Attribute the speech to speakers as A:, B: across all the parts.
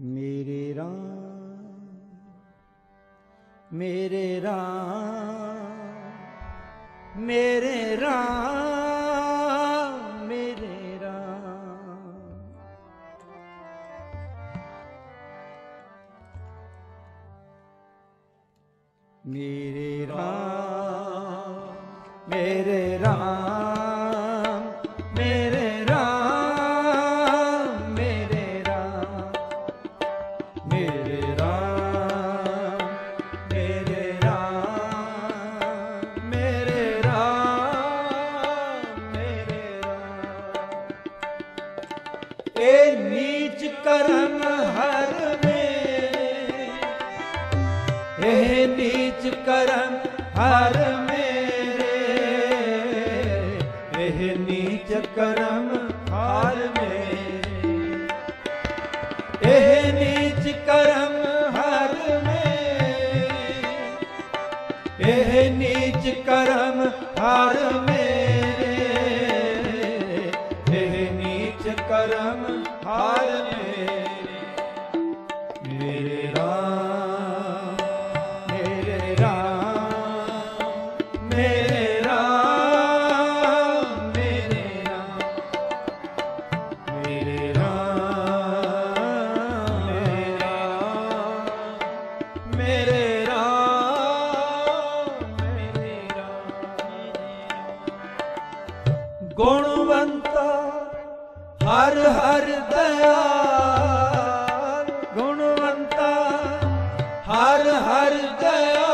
A: मेरे राम मेरे राम मेरे राम। ਇਹ ਨੀਚ ਕਰਮ ਹਰ ਮੇ ਗੁਣਵੰਤਾ ਹਰ ਹਰ ਦਇਆ ਗੁਣਵੰਤਾ ਹਰ ਹਰ ਦਇਆ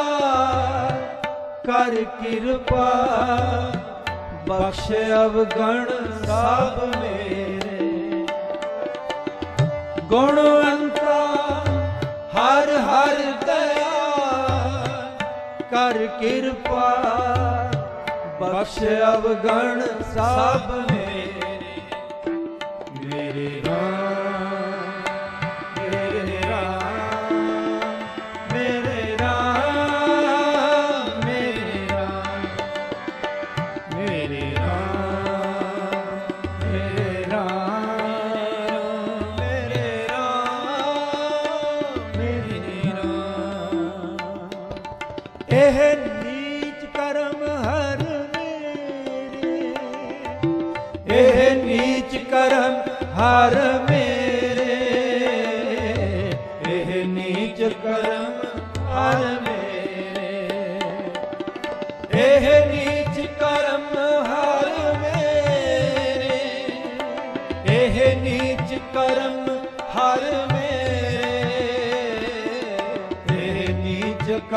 A: ਕਰ ਕਿਰਪਾ, ਬਖਸ਼ ਅਵਗਣ ਸਭ ਮੇਰੇ। ਗੁਣਵੰਤਾ ਹਰ ਹਰ ਦਇਆ ਕਰ ਕਿਰਪਾ, ਬਖਸ਼ ਅਵਗਣ ਸਭ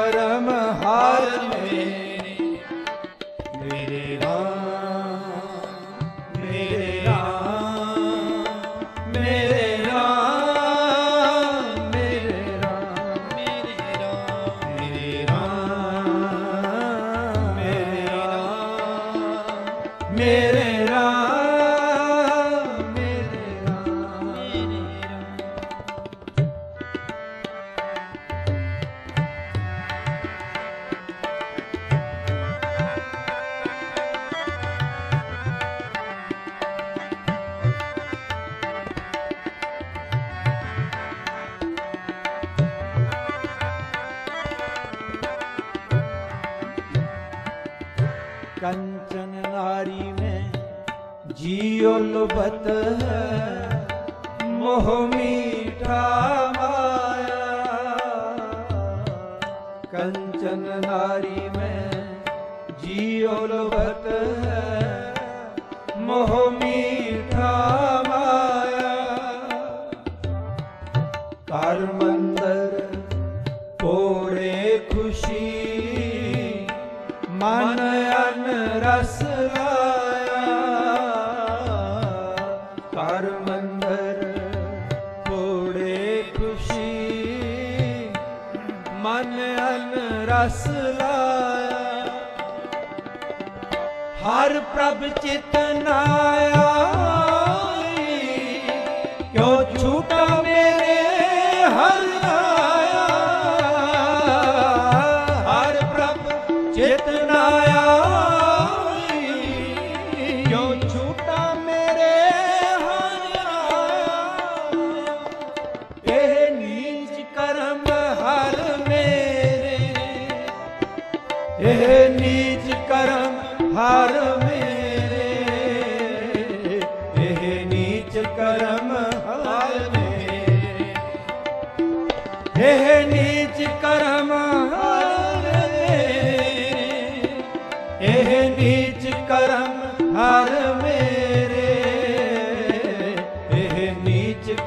A: ਕਰਮ ਹਰ कंचन नारी में जियो लुबत है मोह मीठा माया कंचन नारी में जियो लुबत है मोह मीठा ਰਸ ਆਇਆ ਕਰ ਖੁਸ਼ੀ ਮਨ ਰਸ ਲਾਇਆ ਹਰ ਪ੍ਰਭ ਚਿਤਨਾਇਆ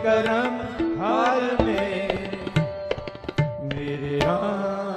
A: ਕਰਮ ਹਰ ਮੇਰੇ ਮੇਰੇ ਰਾਮ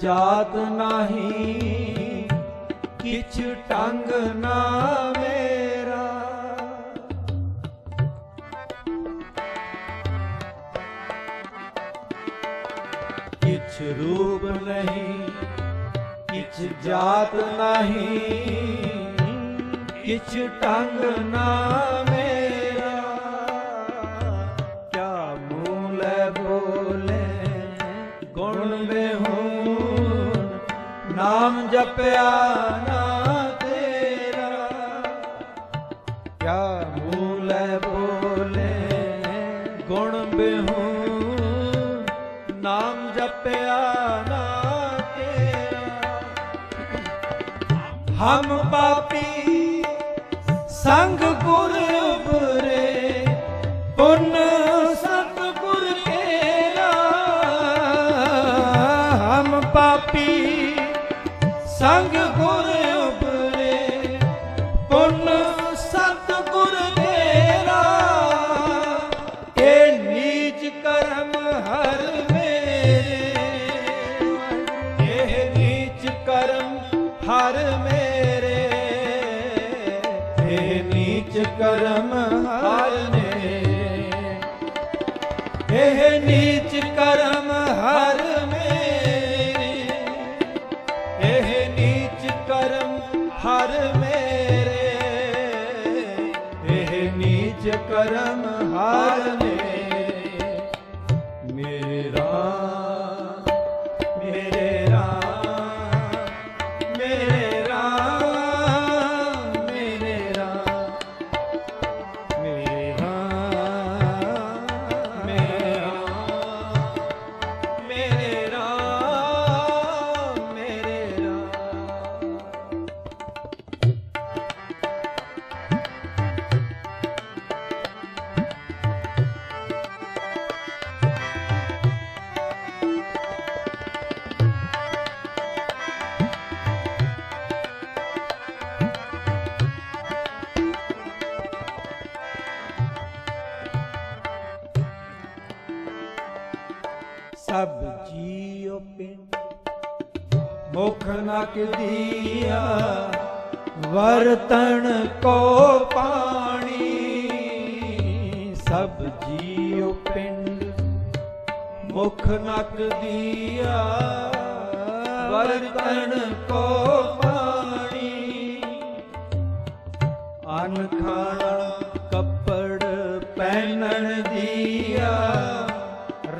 A: ਜਾਤ ਨਹੀਂ, ਕਿਛ ਟੰਗ ਨਾ ਮੇਰਾ। ਕਿਛ ਰੂਪ ਨਹੀਂ, ਕਿਛ ਜਾਤ ਨਹੀਂ, ਕਿਛ ਟੰਗ ਨਾ ਜਪਿਆ ਨਾ ਤੇਰਾ। ਕਿਆ ਮੂਲ ਬੋਲੇ? ਗੁਣ ਬਿਹੂ, ਨਾਮ ਜਪਿਆ ਨਾ ਤੇਰਾ। ਹਮ ਪਾਪੀ ਸੰਗ ਗੁਰ ਉਬਰੇ ਪੁੰਨ ਮੇਰੇ। ਇਹ ਨੀਚ ਕਰਮ ਹਰ ਮੇਰੇ ਇਹ ਨੀਚ ਕਰਮ ਹਰ ਮੇਰੇ ਇਹ ਨੀਚ ਕਰਮ ਹਰ ਮੇਰੇ। ਇਹ ਨੀਚ ਕਰਮ ਹਰ ਮੇਰੇ ਸਭ ਜੀਉ ਪਿੰਡ। ਮੁਖ ਨਕ ਦੀਆ, ਵਰਤਣ ਕੋ ਪਾਣੀ। ਸਭ ਜੀਉ ਪਿੰਡ, ਮੁਖ ਨਕ ਦੀਆ, ਵਰਤਣ ਕੋ ਪਾਣੀ। ਅਨ ਖਾਣਾ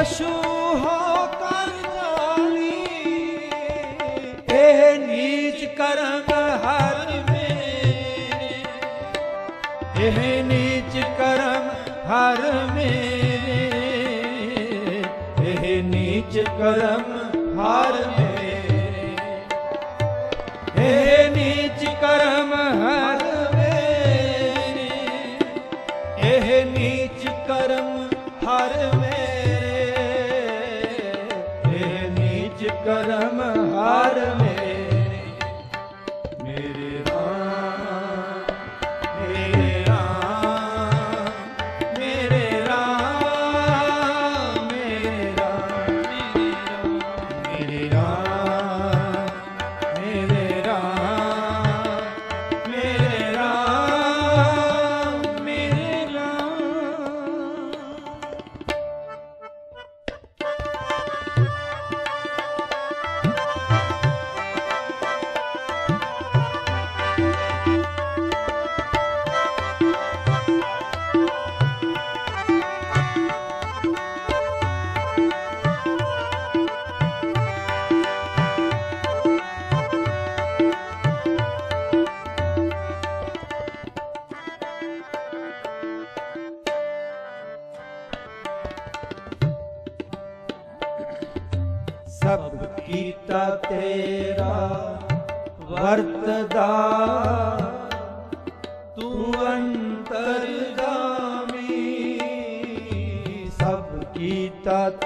A: ਅਸ਼ੂਹਾ ਕਰ ਨੀਚ ਕਰੰਗ ਹਰ ਮੇਰੇ। ਨੀਚ ਕਰਮ ਹਰ ਮੇਰੇ। ਨੀਚ ਕਰਮ ਹਰ ਮੇਰੇ। करम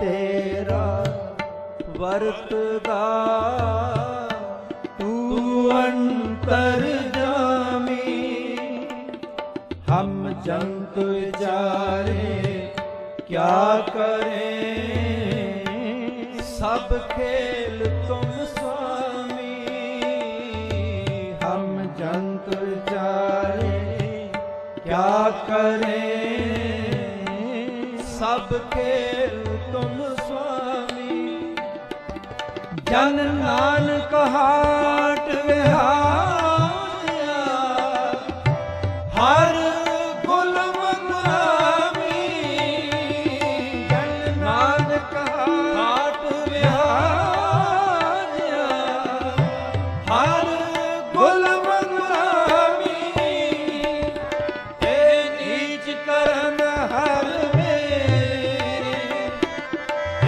A: ਤੇਰਾ ਵਰਤਦਾ, ਤੂੰ ਅੰਤਰ ਜਾਮੀ। ਹਮ ਜੰਤ ਵਿਚਾਰੇ, ਕਿਆ ਕਰੇ? ਸਭ ਖੇਲ ਤੁਮ ਸੁਆਮੀ। ਹਮ ਜੰਤ ਵਿਚਾਰੇ, ਕਿਆ ਕਰੇ? ਸਭ ਖੇਲ ਤੁਮ ਸੁਆਮੀ। ਜਨ ਨਾਨਕ ਹਾਟ ਵਿਹਾਰਿਆ। ਹਰ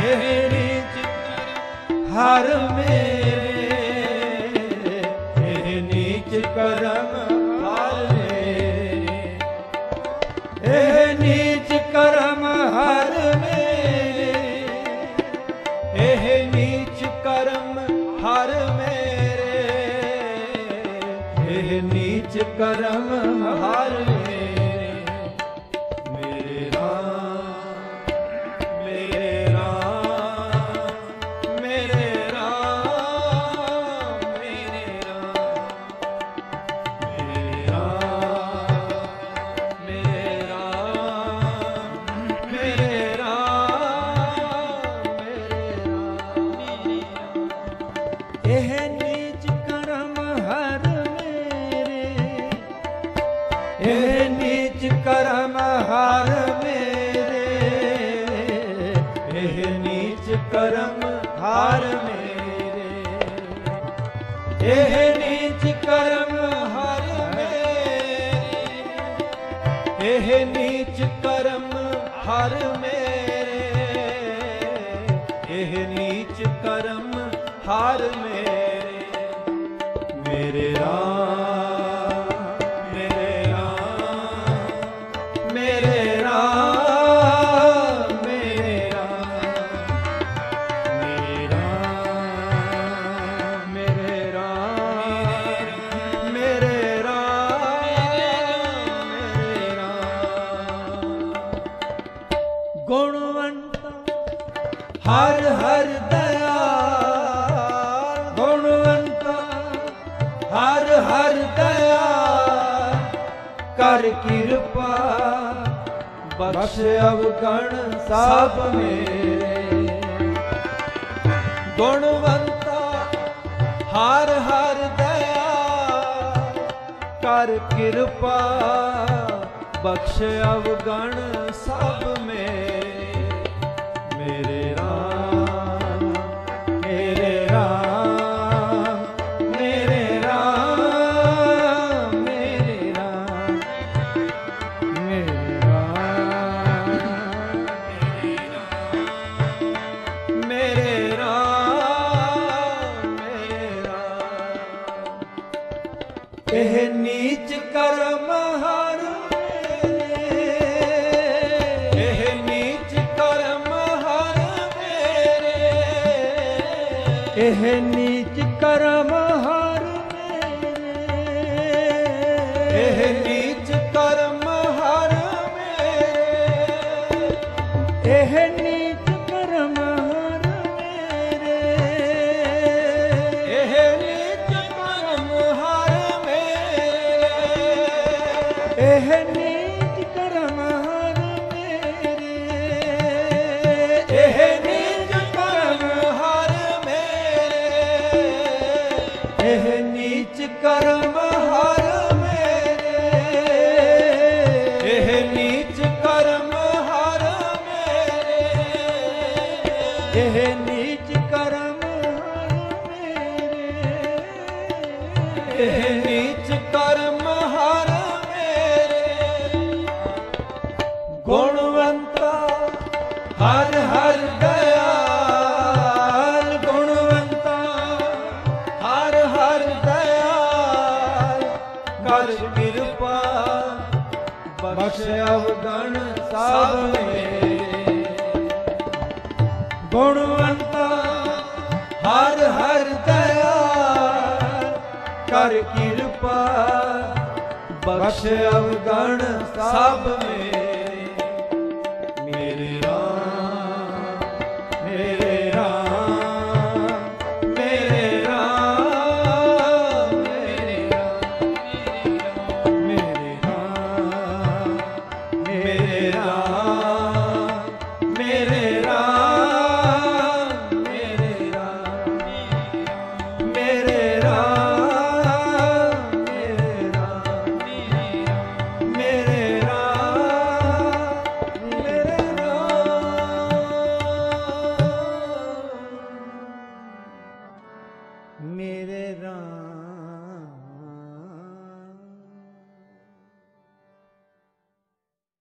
A: ਮੇਰੇ ਚਿੱਤਰ ਹਰ ਮੇਰੇ ਨੀਚ ਕਰਮ ਹਰ ਮੇਰੇ। ਇਹ ਨੀਚ ਕਰਮ ਹਰ ਮੇਰੇ ਨੀਚ ਕਰਮ ਹਰ ਮੇਰੇ। ਨੀਚ ਕਰਮ ਹਰ ਇੰਜ ਕਰਮ ਕਰ ਕਿਰਪਾ ਬਖਸ਼ ਅਵਗਣ ਸਭ ਮੇਰੇ। ਗੁਣਵੰਤਾ ਹਰ ਹਰ ਦਇਆ ਕਰ ਕਿਰਪਾ ਬਖਸ਼ ਅਵਗਣ ਸਭ ਇਹ ਨੀਚ ਕਰਮ ਹਾ ਕਰ ਕਿਰਪਾ ਬਖਸ਼ ਅਵਗਣ ਸਭ ਮੇਰੇ ਗੁਣਵੰਤਾ ਹਰ ਹਰ ਦਇਆ, ਕਰ ਕਿਰਪਾ ਬਖਸ਼ ਅਵਗਣ ਸਭ ਮੇਰੇ